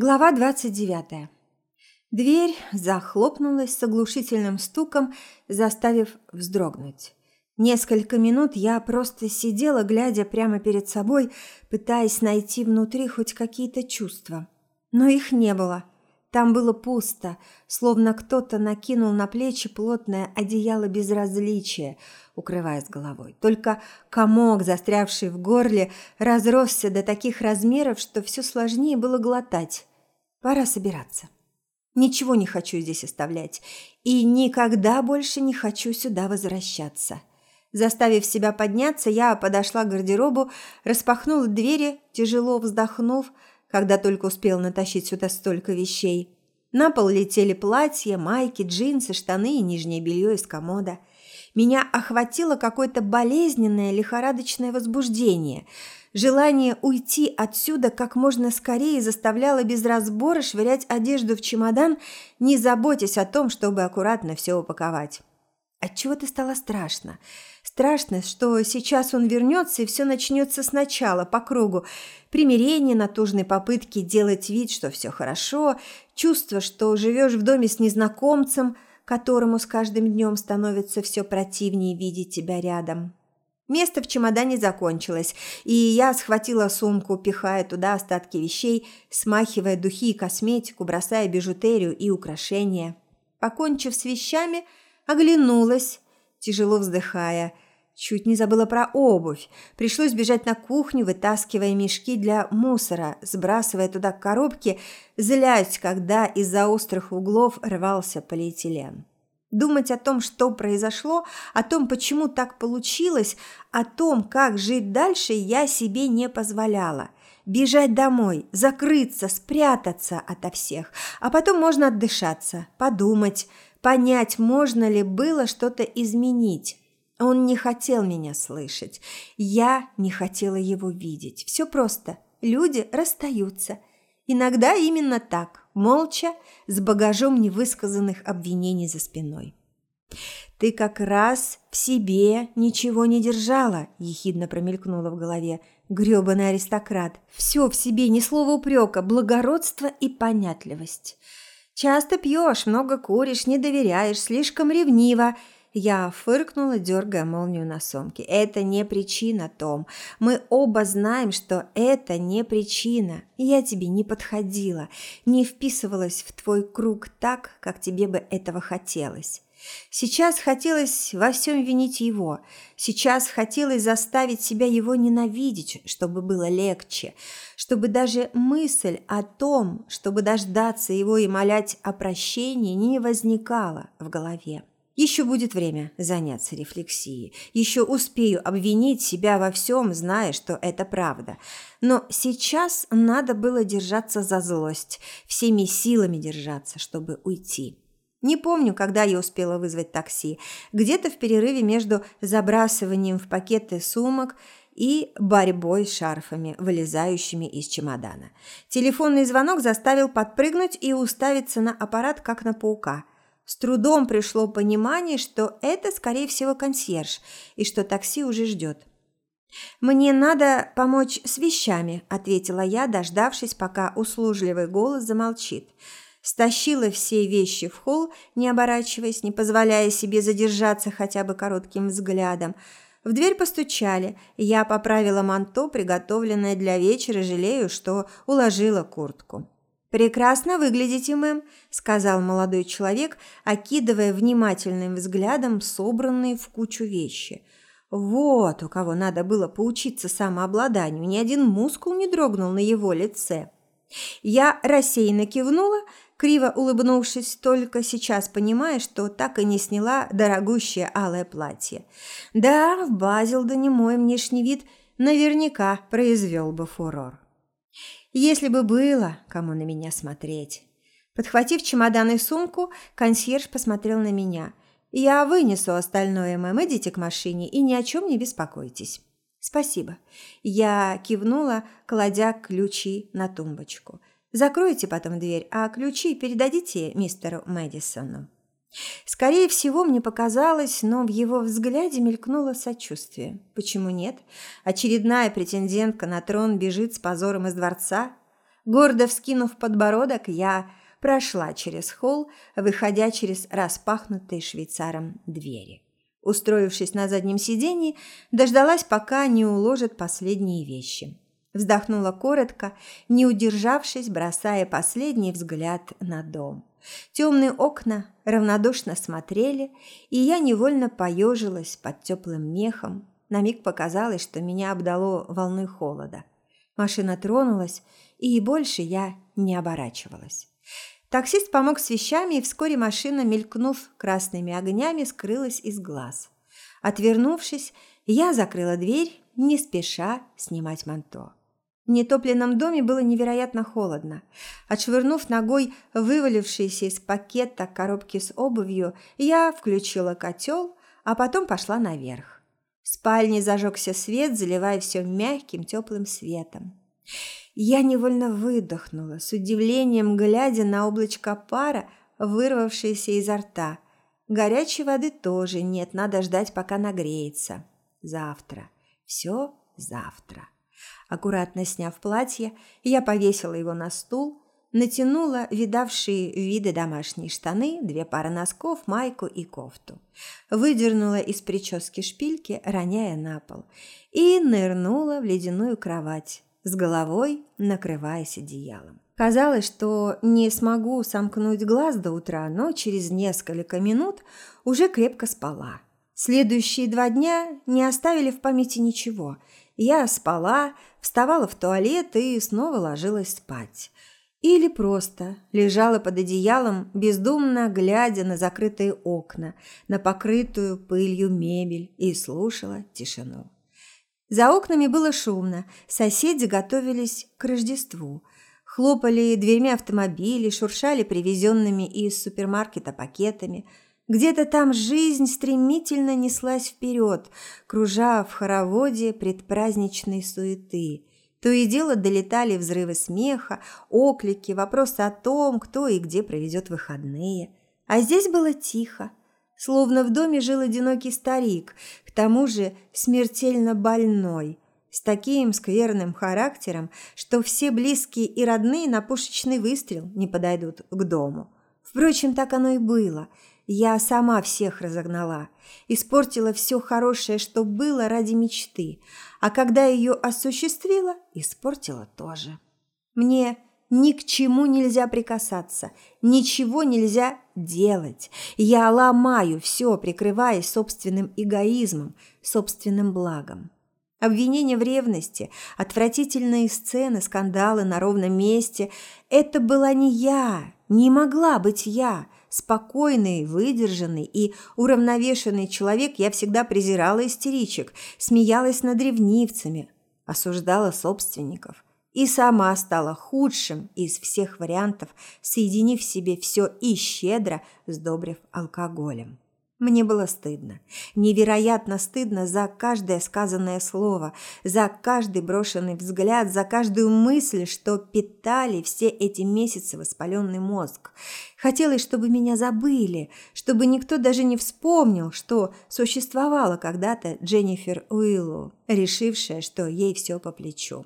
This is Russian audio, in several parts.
Глава 29. Дверь захлопнулась с оглушительным стуком, заставив вздрогнуть. Несколько минут я просто сидела, глядя прямо перед собой, пытаясь найти внутри хоть какие-то чувства. Но их не было. Там было пусто, словно кто-то накинул на плечи плотное одеяло безразличия, укрываясь головой. Только комок, застрявший в горле, разросся до таких размеров, что все сложнее было глотать. Пора собираться. Ничего не хочу здесь оставлять. И никогда больше не хочу сюда возвращаться. Заставив себя подняться, я подошла к гардеробу, распахнула двери, тяжело вздохнув, когда только успел натащить сюда столько вещей. На пол летели платья, майки, джинсы, штаны и нижнее белье из комода. Меня охватило какое-то болезненное лихорадочное возбуждение – Желание уйти отсюда как можно скорее заставляло без разбора швырять одежду в чемодан, не заботясь о том, чтобы аккуратно все упаковать. Отчего-то стало страшно. Страшно, что сейчас он вернется и все начнется сначала, по кругу. Примирение, натужные попытки делать вид, что все хорошо, чувство, что живешь в доме с незнакомцем, которому с каждым днем становится все противнее видеть тебя рядом. Место в чемодане закончилось, и я схватила сумку, пихая туда остатки вещей, смахивая духи и косметику, бросая бижутерию и украшения. Покончив с вещами, оглянулась, тяжело вздыхая. Чуть не забыла про обувь. Пришлось бежать на кухню, вытаскивая мешки для мусора, сбрасывая туда коробки, злясь, когда из-за острых углов рвался полиэтилен. Думать о том, что произошло, о том, почему так получилось, о том, как жить дальше, я себе не позволяла. Бежать домой, закрыться, спрятаться ото всех, а потом можно отдышаться, подумать, понять, можно ли было что-то изменить. Он не хотел меня слышать, я не хотела его видеть. Все просто. Люди расстаются. Иногда именно так, молча, с багажом невысказанных обвинений за спиной. «Ты как раз в себе ничего не держала», – ехидно промелькнуло в голове. «Грёбаный аристократ. Все в себе, ни слова упрека, благородство и понятливость. Часто пьешь, много куришь, не доверяешь, слишком ревнива. Я фыркнула, дергая молнию на сумке. «Это не причина, Том. Мы оба знаем, что это не причина. Я тебе не подходила, не вписывалась в твой круг так, как тебе бы этого хотелось». Сейчас хотелось во всем винить его. Сейчас хотелось заставить себя его ненавидеть, чтобы было легче, чтобы даже мысль о том, чтобы дождаться его и молять о прощении, не возникала в голове. Еще будет время заняться рефлексией. Еще успею обвинить себя во всем, зная, что это правда. Но сейчас надо было держаться за злость, всеми силами держаться, чтобы уйти. Не помню, когда я успела вызвать такси. Где-то в перерыве между забрасыванием в пакеты сумок и борьбой с шарфами, вылезающими из чемодана. Телефонный звонок заставил подпрыгнуть и уставиться на аппарат, как на паука – с трудом пришло понимание, что это, скорее всего, консьерж, и что такси уже ждет. «Мне надо помочь с вещами», – ответила я, дождавшись, пока услужливый голос замолчит. Стащила все вещи в холл, не оборачиваясь, не позволяя себе задержаться хотя бы коротким взглядом. В дверь постучали, я поправила манто, приготовленное для вечера, жалею, что уложила куртку. «Прекрасно выглядите, мэм», – сказал молодой человек, окидывая внимательным взглядом собранные в кучу вещи. Вот у кого надо было поучиться самообладанию, ни один мускул не дрогнул на его лице. Я рассеянно кивнула, криво улыбнувшись, только сейчас понимая, что так и не сняла дорогущее алое платье. Да, в Базилдоне мой внешний вид наверняка произвел бы фурор. Если бы было, кому на меня смотреть. Подхватив чемодан и сумку, консьерж посмотрел на меня. «Я вынесу остальное, мэм, идите к машине и ни о чем не беспокойтесь». «Спасибо». Я кивнула, кладя ключи на тумбочку. «Закройте потом дверь, а ключи передадите мистеру Мэдисону». Скорее всего, мне показалось, но в его взгляде мелькнуло сочувствие. Почему нет? Очередная претендентка на трон бежит с позором из дворца. Гордо вскинув подбородок, я прошла через холл, выходя через распахнутые швейцаром двери. Устроившись на заднем сиденье, дождалась, пока не уложат последние вещи. Вздохнула коротко, не удержавшись, бросая последний взгляд на дом. Темные окна равнодушно смотрели, и я невольно поежилась под теплым мехом. На миг показалось, что меня обдало волной холода. Машина тронулась, и больше я не оборачивалась. Таксист помог с вещами, и вскоре машина, мелькнув красными огнями, скрылась из глаз. Отвернувшись, я закрыла дверь, не спеша снимать манто. В нетопленном доме было невероятно холодно. Отшвырнув ногой вывалившиеся из пакета коробки с обувью, я включила котел, а потом пошла наверх. В спальне зажегся свет, заливая все мягким теплым светом. Я невольно выдохнула, с удивлением глядя на облачко пара, вырвавшееся изо рта. Горячей воды тоже нет, надо ждать, пока нагреется. Завтра. Все завтра. Аккуратно сняв платье, я повесила его на стул, натянула видавшие виды домашние штаны, две пары носков, майку и кофту. Выдернула из прически шпильки, роняя на пол, и нырнула в ледяную кровать, с головой накрываясь одеялом. Казалось, что не смогу сомкнуть глаз до утра, но через несколько минут уже крепко спала. Следующие два дня не оставили в памяти ничего. Я спала, вставала в туалет и снова ложилась спать. Или просто лежала под одеялом, бездумно глядя на закрытые окна, на покрытую пылью мебель и слушала тишину. За окнами было шумно, соседи готовились к Рождеству. Хлопали дверьми автомобилей, шуршали привезенными из супермаркета пакетами. Где-то там жизнь стремительно неслась вперед, кружа в хороводе предпраздничной суеты. То и дело долетали взрывы смеха, оклики, вопросы о том, кто и где проведет выходные. А здесь было тихо, словно в доме жил одинокий старик, к тому же смертельно больной, с таким скверным характером, что все близкие и родные на пушечный выстрел не подойдут к дому. Впрочем, так оно и было. Я сама всех разогнала, испортила все хорошее, что было ради мечты, а когда ее осуществила, испортила тоже. Мне ни к чему нельзя прикасаться, ничего нельзя делать. Я ломаю все, прикрываясь собственным эгоизмом, собственным благом. Обвинения в ревности, отвратительные сцены, скандалы на ровном месте – это была не я, не могла быть я. Спокойный, выдержанный и уравновешенный человек я всегда презирала истеричек, смеялась над ревнивцами, осуждала собственников – и сама стала худшим из всех вариантов, соединив в себе все и щедро сдобрив алкоголем. Мне было стыдно, невероятно стыдно за каждое сказанное слово, за каждый брошенный взгляд, за каждую мысль, что питали все эти месяцы воспаленный мозг. Хотелось, чтобы меня забыли, чтобы никто даже не вспомнил, что существовала когда-то Дженнифер Уиллу, решившая, что ей все по плечу.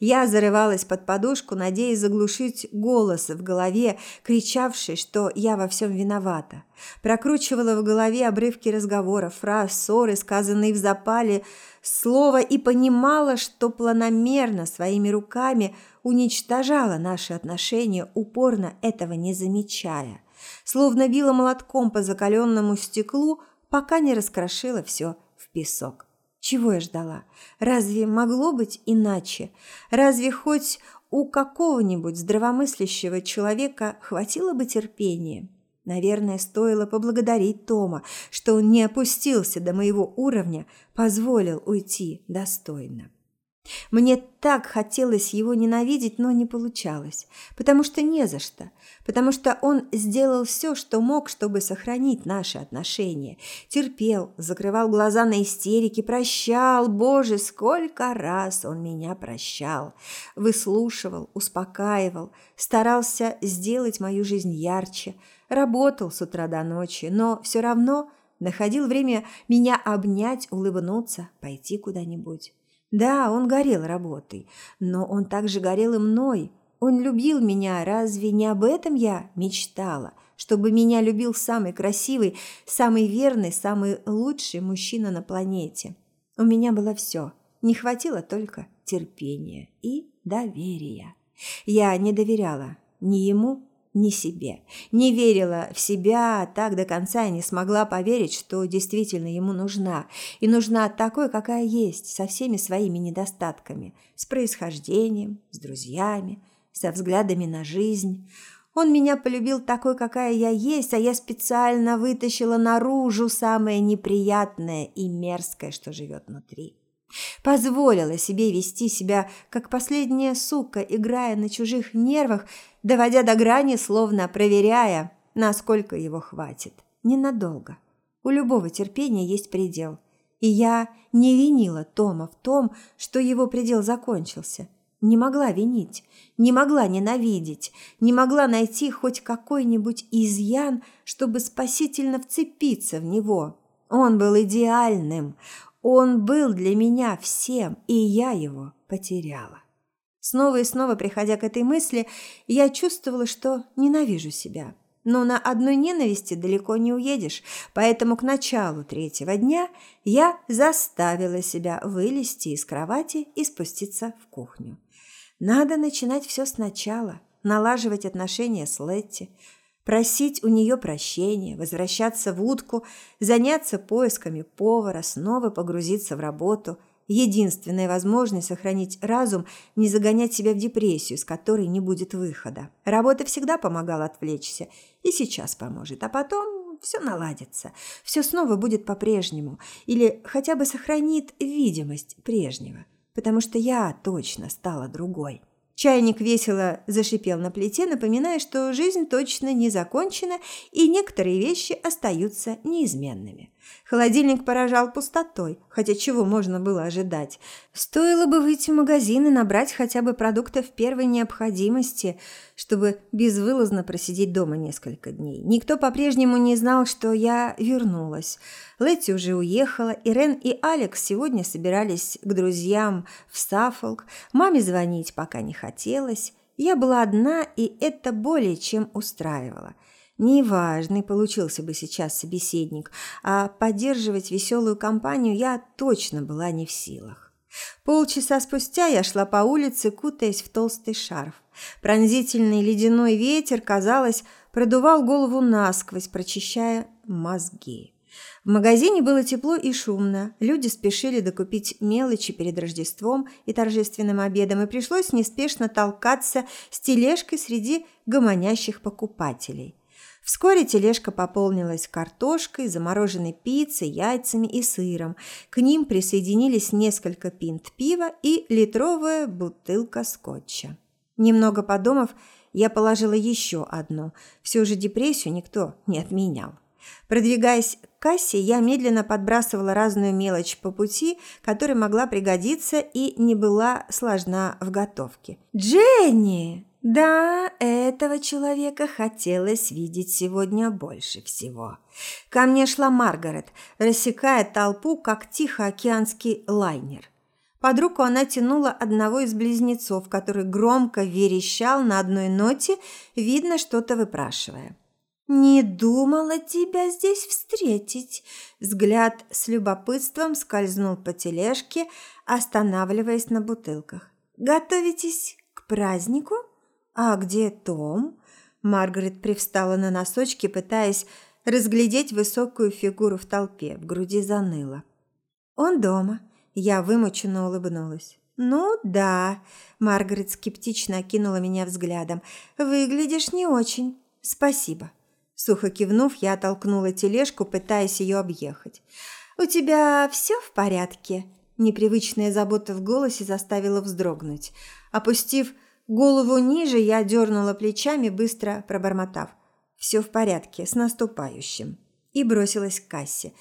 Я зарывалась под подушку, надеясь заглушить голос в голове, кричавший, что я во всем виновата. Прокручивала в голове обрывки разговоров, фраз, ссоры, сказанные в запале, слова и понимала, что планомерно своими руками уничтожала наши отношения, упорно этого не замечая. Словно била молотком по закаленному стеклу, пока не раскрошила все в песок. Чего я ждала? Разве могло быть иначе? Разве хоть у какого-нибудь здравомыслящего человека хватило бы терпения? Наверное, стоило поблагодарить Тома, что он не опустился до моего уровня, позволил уйти достойно. Мне так хотелось его ненавидеть, но не получалось, потому что не за что, потому что он сделал все, что мог, чтобы сохранить наши отношения. Терпел, закрывал глаза на истерики, прощал, боже, сколько раз он меня прощал. Выслушивал, успокаивал, старался сделать мою жизнь ярче, работал с утра до ночи, но все равно находил время меня обнять, улыбнуться, пойти куда-нибудь. Да, он горел работой, но он также горел и мной. Он любил меня, разве не об этом я мечтала? Чтобы меня любил самый красивый, самый верный, самый лучший мужчина на планете. У меня было все. Не хватило только терпения и доверия. Я не доверяла ни ему, ни себе. Не верила в себя так до конца и не смогла поверить, что действительно ему нужна. И нужна такой, какая есть, со всеми своими недостатками. С происхождением, с друзьями, со взглядами на жизнь. Он меня полюбил такой, какая я есть, а я специально вытащила наружу самое неприятное и мерзкое, что живет внутри. Позволила себе вести себя, как последняя сука, играя на чужих нервах, доводя до грани, словно проверяя, насколько его хватит. Ненадолго. У любого терпения есть предел. И я не винила Тома в том, что его предел закончился. Не могла винить, не могла ненавидеть, не могла найти хоть какой-нибудь изъян, чтобы спасительно вцепиться в него. Он был идеальным, он был для меня всем, и я его потеряла. Снова и снова приходя к этой мысли, я чувствовала, что ненавижу себя. Но на одной ненависти далеко не уедешь, поэтому к началу третьего дня я заставила себя вылезти из кровати и спуститься в кухню. Надо начинать все сначала, налаживать отношения с Летти, просить у нее прощения, возвращаться в утку, заняться поисками повара, снова погрузиться в работу. Единственная возможность сохранить разум, не загонять себя в депрессию, с которой не будет выхода. Работа всегда помогала отвлечься, и сейчас поможет, а потом все наладится, все снова будет по-прежнему, или хотя бы сохранит видимость прежнего, потому что я точно стала другой. Чайник весело зашипел на плите, напоминая, что жизнь точно не закончена и некоторые вещи остаются неизменными. Холодильник поражал пустотой, хотя чего можно было ожидать. Стоило бы выйти в магазин и набрать хотя бы продуктов первой необходимости, чтобы безвылазно просидеть дома несколько дней. Никто по-прежнему не знал, что я вернулась. Летти уже уехала, Ирен и Алекс сегодня собирались к друзьям в Саффолк. Маме звонить пока не хотелось. Я была одна, и это более чем устраивало. Неважный получился бы сейчас собеседник, а поддерживать веселую компанию я точно была не в силах. Полчаса спустя я шла по улице, кутаясь в толстый шарф. Пронзительный ледяной ветер, казалось, продувал голову насквозь, прочищая мозги. В магазине было тепло и шумно. Люди спешили докупить мелочи перед Рождеством и торжественным обедом, и пришлось неспешно толкаться с тележкой среди гомонящих покупателей. Вскоре тележка пополнилась картошкой, замороженной пиццей, яйцами и сыром. К ним присоединились несколько пинт пива и литровая бутылка скотча. Немного подумав, я положила еще одну. Все же депрессию никто не отменял. Продвигаясь к кассе, я медленно подбрасывала разную мелочь по пути, которая могла пригодиться и не была сложна в готовке. «Дженни!» Да, этого человека хотелось видеть сегодня больше всего. Ко мне шла Маргарет, рассекая толпу, как тихоокеанский лайнер. Под руку она тянула одного из близнецов, который громко верещал на одной ноте, видно, что-то выпрашивая. «Не думала тебя здесь встретить!» Взгляд с любопытством скользнул по тележке, останавливаясь на бутылках. «Готовитесь к празднику?» «А где Том?» Маргарет привстала на носочки, пытаясь разглядеть высокую фигуру в толпе. В груди заныло. «Он дома». Я вымученно улыбнулась. «Ну да», – Маргарет скептично окинула меня взглядом. «Выглядишь не очень. Спасибо». Сухо кивнув, я оттолкнула тележку, пытаясь ее объехать. «У тебя все в порядке?» Непривычная забота в голосе заставила вздрогнуть. Опустив Голову ниже я дернула плечами, быстро пробормотав. «Все в порядке, с наступающим». И бросилась к кассе.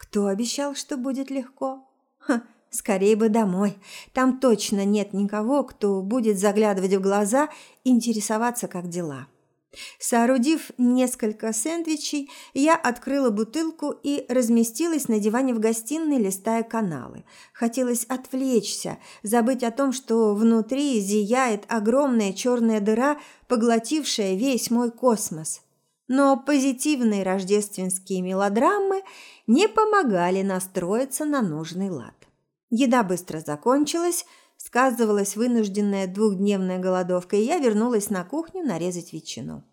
Кто обещал, что будет легко? Ха, скорее бы домой. Там точно нет никого, кто будет заглядывать в глаза и интересоваться, как дела. Соорудив несколько сэндвичей, я открыла бутылку и разместилась на диване в гостиной, листая каналы. Хотелось отвлечься, забыть о том, что внутри зияет огромная черная дыра, поглотившая весь мой космос. Но позитивные рождественские мелодрамы не помогали настроиться на нужный лад. Еда быстро закончилась, сказывалась вынужденная двухдневная голодовка, и я вернулась на кухню нарезать ветчину.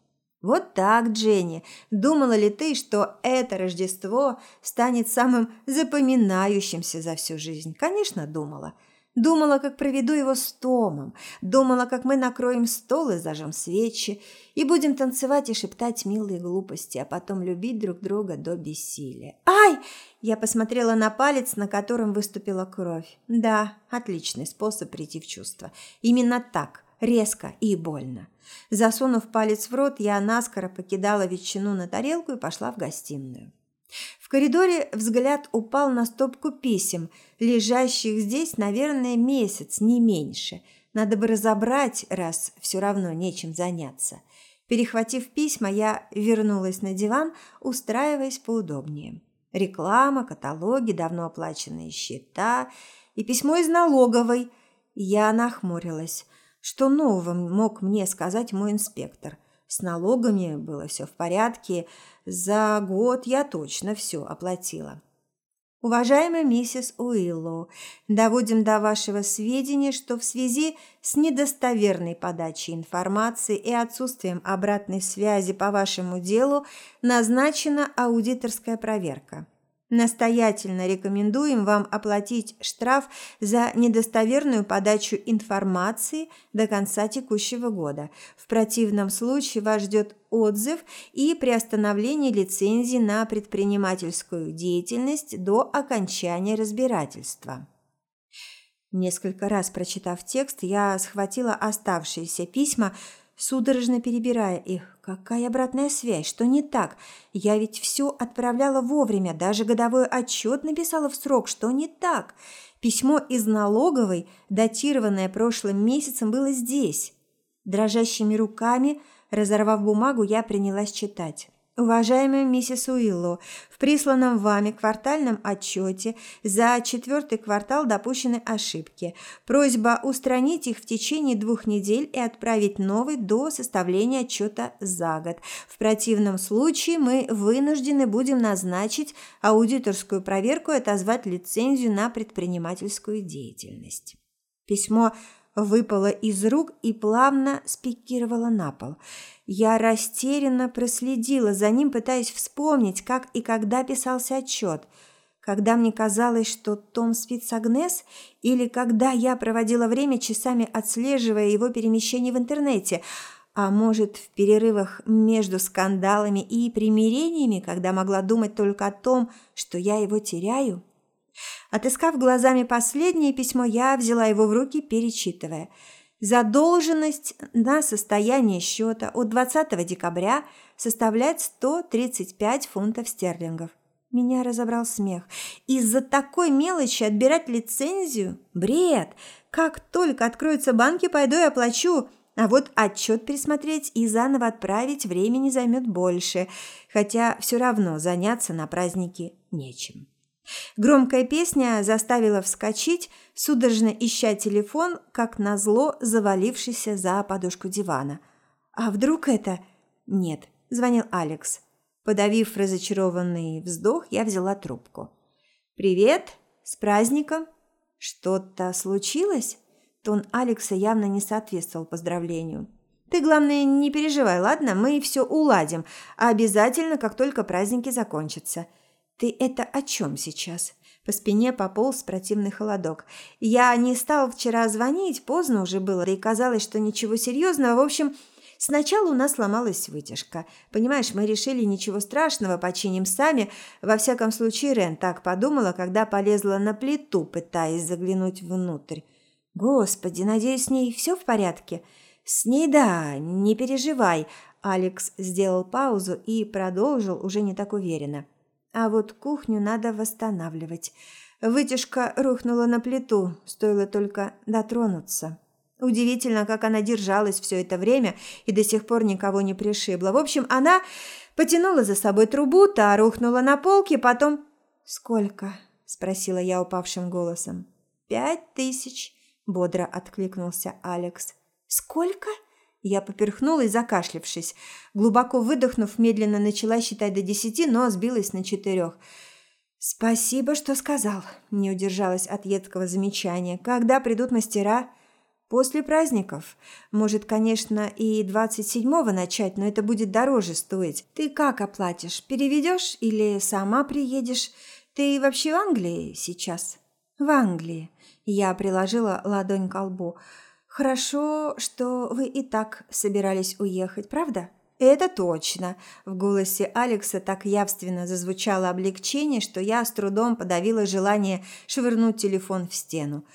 Вот так, Дженни. Думала ли ты, что это Рождество станет самым запоминающимся за всю жизнь? Конечно, думала. Думала, как проведу его с Томом. Думала, как мы накроем стол и зажжем свечи. И будем танцевать и шептать милые глупости, а потом любить друг друга до бессилия. Ай! Я посмотрела на палец, на котором выступила кровь. Да, отличный способ прийти в чувство. Именно так, резко и больно. Засунув палец в рот, я наскоро покидала ветчину на тарелку и пошла в гостиную. В коридоре взгляд упал на стопку писем, лежащих здесь, наверное, месяц, не меньше. Надо бы разобрать, раз все равно нечем заняться. Перехватив письма, я вернулась на диван, устраиваясь поудобнее. Реклама, каталоги, давно оплаченные счета и письмо из налоговой. Я нахмурилась. Что нового мог мне сказать мой инспектор? С налогами было все в порядке, за год я точно все оплатила. Уважаемая миссис Уиллоу, доводим до вашего сведения, что в связи с недостоверной подачей информации и отсутствием обратной связи по вашему делу назначена аудиторская проверка. Настоятельно рекомендуем вам оплатить штраф за недостоверную подачу информации до конца текущего года. В противном случае вас ждет отзыв и приостановление лицензии на предпринимательскую деятельность до окончания разбирательства. Несколько раз прочитав текст, я схватила оставшиеся письма, судорожно перебирая их. Какая обратная связь? Что не так? Я ведь все отправляла вовремя, даже годовой отчет написала в срок. Что не так? Письмо из налоговой, датированное прошлым месяцем, было здесь. Дрожащими руками, разорвав бумагу, я принялась читать. Уважаемая миссис Уилло, в присланном вами квартальном отчете за четвертый квартал допущены ошибки. Просьба устранить их в течение двух недель и отправить новый до составления отчета за год. В противном случае мы вынуждены будем назначить аудиторскую проверку и отозвать лицензию на предпринимательскую деятельность. Письмо выпало из рук и плавно спикировало на пол – я растерянно проследила за ним, пытаясь вспомнить, как и когда писался отчет. Когда мне казалось, что Том спит с Агнес, или когда я проводила время часами отслеживая его перемещение в интернете, а может, в перерывах между скандалами и примирениями, когда могла думать только о том, что я его теряю. Отыскав глазами последнее письмо, я взяла его в руки, перечитывая – Задолженность на состояние счета от 20 декабря составляет 135 фунтов стерлингов. Меня разобрал смех. Из-за такой мелочи отбирать лицензию? Бред! Как только откроются банки, пойду и оплачу. А вот отчет пересмотреть и заново отправить времени займет больше, хотя все равно заняться на празднике нечем. Громкая песня заставила вскочить, судорожно ища телефон, как назло завалившийся за подушку дивана. А вдруг это... Нет, звонил Алекс. Подавив разочарованный вздох, я взяла трубку. «Привет! С праздником! Что-то случилось?» Тон Алекса явно не соответствовал поздравлению. «Ты, главное, не переживай, ладно? Мы все уладим. Обязательно, как только праздники закончатся. «Ты это о чем сейчас?» По спине пополз противный холодок. «Я не стал вчера звонить, поздно уже было, и казалось, что ничего серьезного. В общем, сначала у нас сломалась вытяжка. Понимаешь, мы решили ничего страшного, починим сами. Во всяком случае, Рен так подумала, когда полезла на плиту, пытаясь заглянуть внутрь. Господи, надеюсь, с ней все в порядке?» «С ней да, не переживай», – Алекс сделал паузу и продолжил уже не так уверенно. А вот кухню надо восстанавливать. Вытяжка рухнула на плиту, стоило только дотронуться. Удивительно, как она держалась все это время и до сих пор никого не пришибла. В общем, она потянула за собой трубу, та рухнула на полке, потом... «Сколько?» – спросила я упавшим голосом. «Пять тысяч», – бодро откликнулся Алекс. «Сколько?» Я поперхнулась, закашлявшись. Глубоко выдохнув, медленно начала считать до десяти, но сбилась на четырех. «Спасибо, что сказал», – не удержалась от едкого замечания. «Когда придут мастера?» После праздников. Может, конечно, и двадцать седьмого начать, но это будет дороже стоить. Ты как оплатишь? Переведешь или сама приедешь? Ты вообще в Англии сейчас? В Англии. Я приложила ладонь к лбу. Хорошо, что вы и так собирались уехать, правда? Это точно. В голосе Алекса так явственно зазвучало облегчение, что я с трудом подавила желание швырнуть телефон в стену.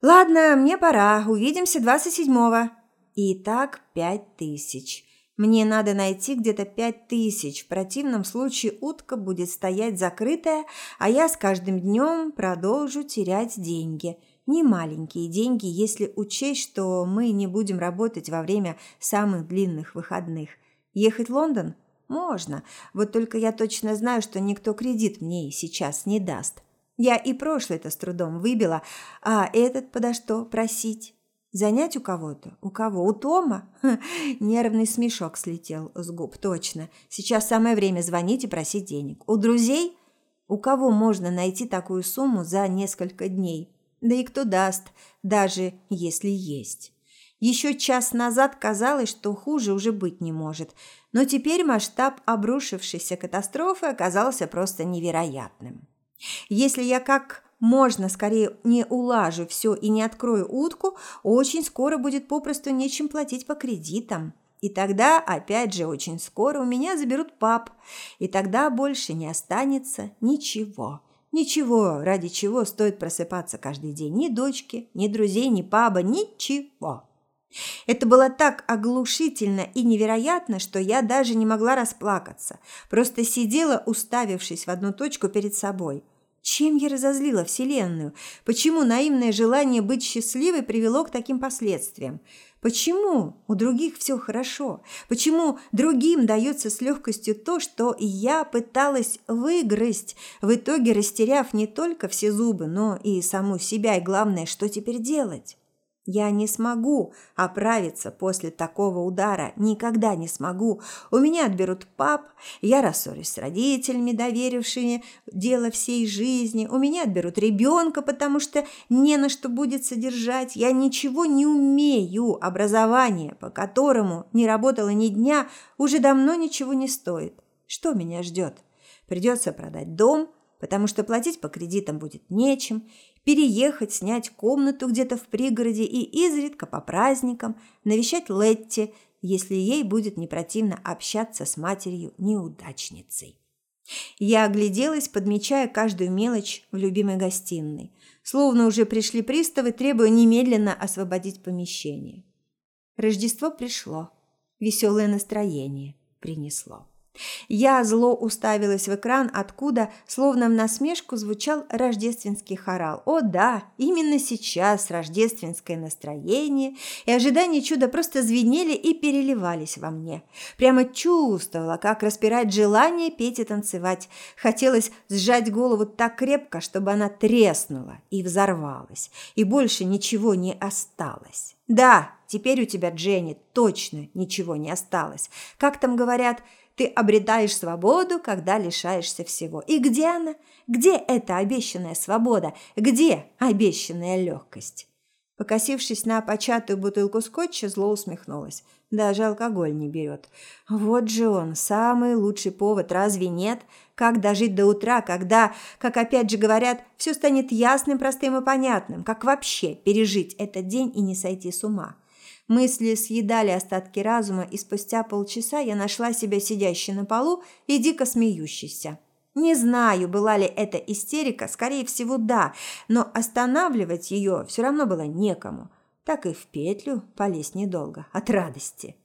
Ладно, мне пора. Увидимся 27-го. Итак, пять тысяч. Мне надо найти где-то пять тысяч. В противном случае утка будет стоять закрытая, а я с каждым днем продолжу терять деньги. Не маленькие деньги, если учесть, что мы не будем работать во время самых длинных выходных. Ехать в Лондон? Можно. Вот только я точно знаю, что никто кредит мне сейчас не даст. Я и прошлое-то с трудом выбила, а этот подо что просить? Занять у кого-то? У кого? У Тома? Ха, нервный смешок слетел с губ, точно. Сейчас самое время звонить и просить денег. У друзей? У кого можно найти такую сумму за несколько дней? Да и кто даст, даже если есть. Еще час назад казалось, что хуже уже быть не может, но теперь масштаб обрушившейся катастрофы оказался просто невероятным. Если я как можно скорее не улажу все и не открою утку, очень скоро будет попросту нечем платить по кредитам. И тогда, опять же, очень скоро у меня заберут пап, и тогда больше не останется ничего. Ничего, ради чего стоит просыпаться каждый день. Ни дочки, ни друзей, ни паба, ничего. Это было так оглушительно и невероятно, что я даже не могла расплакаться. Просто сидела, уставившись в одну точку перед собой. Чем я разозлила Вселенную? Почему наивное желание быть счастливой привело к таким последствиям? Почему у других все хорошо? Почему другим дается с легкостью то, что я пыталась выгрызть, в итоге растеряв не только все зубы, но и саму себя, и главное, что теперь делать? Я не смогу оправиться после такого удара, никогда не смогу. У меня отберут пап, я рассорюсь с родителями, доверившими дело всей жизни. У меня отберут ребенка, потому что не на что будет содержать. Я ничего не умею. Образование, по которому не работала ни дня, уже давно ничего не стоит. Что меня ждет? Придется продать дом, потому что платить по кредитам будет нечем, переехать, снять комнату где-то в пригороде и изредка по праздникам навещать Летти, если ей будет не противно общаться с матерью-неудачницей. Я огляделась, подмечая каждую мелочь в любимой гостиной. Словно уже пришли приставы, требуя немедленно освободить помещение. Рождество пришло. Веселое настроение принесло. Я зло уставилась в экран, откуда, словно в насмешку, звучал рождественский хорал. О да, именно сейчас рождественское настроение и ожидание чуда просто звенели и переливались во мне. Прямо чувствовала, как распирать желание петь и танцевать. Хотелось сжать голову так крепко, чтобы она треснула и взорвалась, и больше ничего не осталось. Да, теперь у тебя, Дженни, точно ничего не осталось. Как там говорят – ты обретаешь свободу, когда лишаешься всего. И где она? Где эта обещанная свобода? Где обещанная легкость? Покосившись на початую бутылку скотча, зло усмехнулась. Даже алкоголь не берет. Вот же он, самый лучший повод, разве нет? Как дожить до утра, когда, как опять же говорят, все станет ясным, простым и понятным? Как вообще пережить этот день и не сойти с ума? Мысли съедали остатки разума, и спустя полчаса я нашла себя сидящей на полу и дико смеющейся. Не знаю, была ли это истерика, скорее всего, да, но останавливать ее все равно было некому. Так и в петлю полезть недолго, от радости.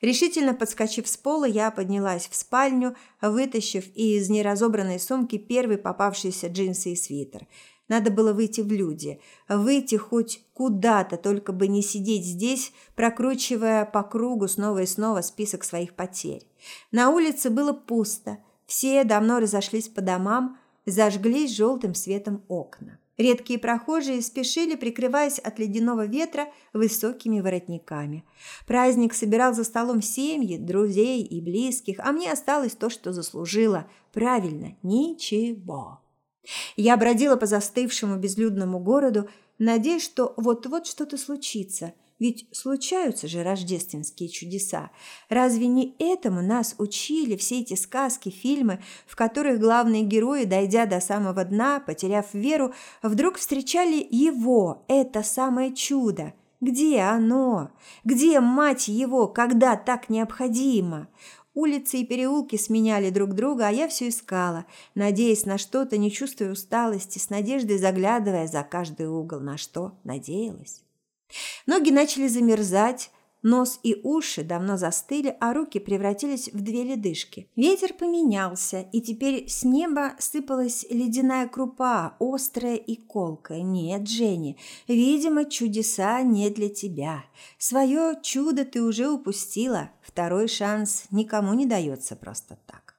Решительно подскочив с пола, я поднялась в спальню, вытащив из неразобранной сумки первый попавшийся джинсы и свитер. Надо было выйти в люди, выйти хоть куда-то, только бы не сидеть здесь, прокручивая по кругу снова и снова список своих потерь. На улице было пусто, все давно разошлись по домам, зажглись желтым светом окна. Редкие прохожие спешили, прикрываясь от ледяного ветра высокими воротниками. Праздник собирал за столом семьи, друзей и близких, а мне осталось то, что заслужила. Правильно, ничего. Я бродила по застывшему безлюдному городу, надеясь, что вот-вот что-то случится – ведь случаются же рождественские чудеса. Разве не этому нас учили все эти сказки, фильмы, в которых главные герои, дойдя до самого дна, потеряв веру, вдруг встречали его, это самое чудо? Где оно? Где, мать его, когда так необходимо? Улицы и переулки сменяли друг друга, а я все искала, надеясь на что-то, не чувствуя усталости, с надеждой заглядывая за каждый угол, на что надеялась. Ноги начали замерзать, нос и уши давно застыли, а руки превратились в две ледышки. Ветер поменялся, и теперь с неба сыпалась ледяная крупа, острая и колкая. Нет, Дженни, видимо, чудеса не для тебя. Свое чудо ты уже упустила. Второй шанс никому не дается просто так.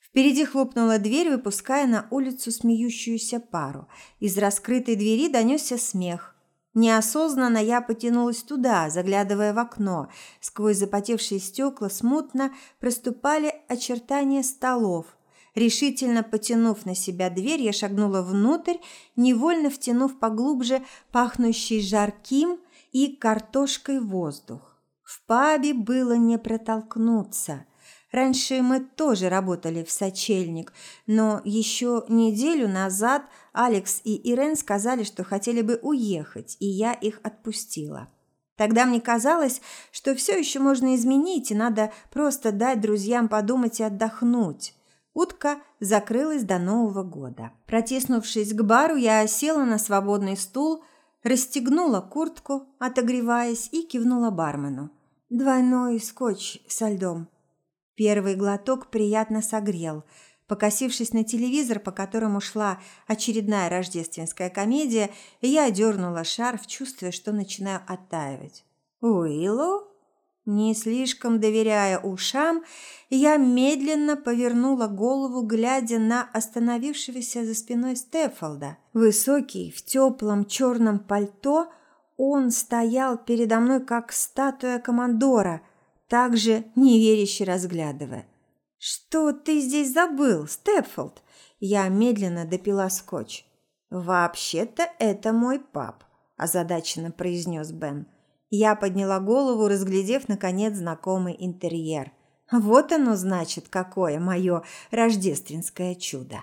Впереди хлопнула дверь, выпуская на улицу смеющуюся пару. Из раскрытой двери донесся смех. Неосознанно я потянулась туда, заглядывая в окно. Сквозь запотевшие стекла смутно проступали очертания столов. Решительно потянув на себя дверь, я шагнула внутрь, невольно втянув поглубже пахнущий жарким и картошкой воздух. В пабе было не протолкнуться – Раньше мы тоже работали в сочельник, но еще неделю назад Алекс и Ирен сказали, что хотели бы уехать, и я их отпустила. Тогда мне казалось, что все еще можно изменить, и надо просто дать друзьям подумать и отдохнуть. Утка закрылась до Нового года. Протиснувшись к бару, я села на свободный стул, расстегнула куртку, отогреваясь, и кивнула бармену. «Двойной скотч со льдом». Первый глоток приятно согрел. Покосившись на телевизор, по которому шла очередная рождественская комедия, я дернула шарф, чувствуя, что начинаю оттаивать. «Уиллу?» Не слишком доверяя ушам, я медленно повернула голову, глядя на остановившегося за спиной Стефолда. Высокий, в теплом черном пальто, он стоял передо мной, как статуя командора – также неверяще разглядывая. «Что ты здесь забыл, Степфолд?» Я медленно допила скотч. «Вообще-то это мой пап», – озадаченно произнес Бен. Я подняла голову, разглядев, наконец, знакомый интерьер. Вот оно значит, какое мое рождественское чудо.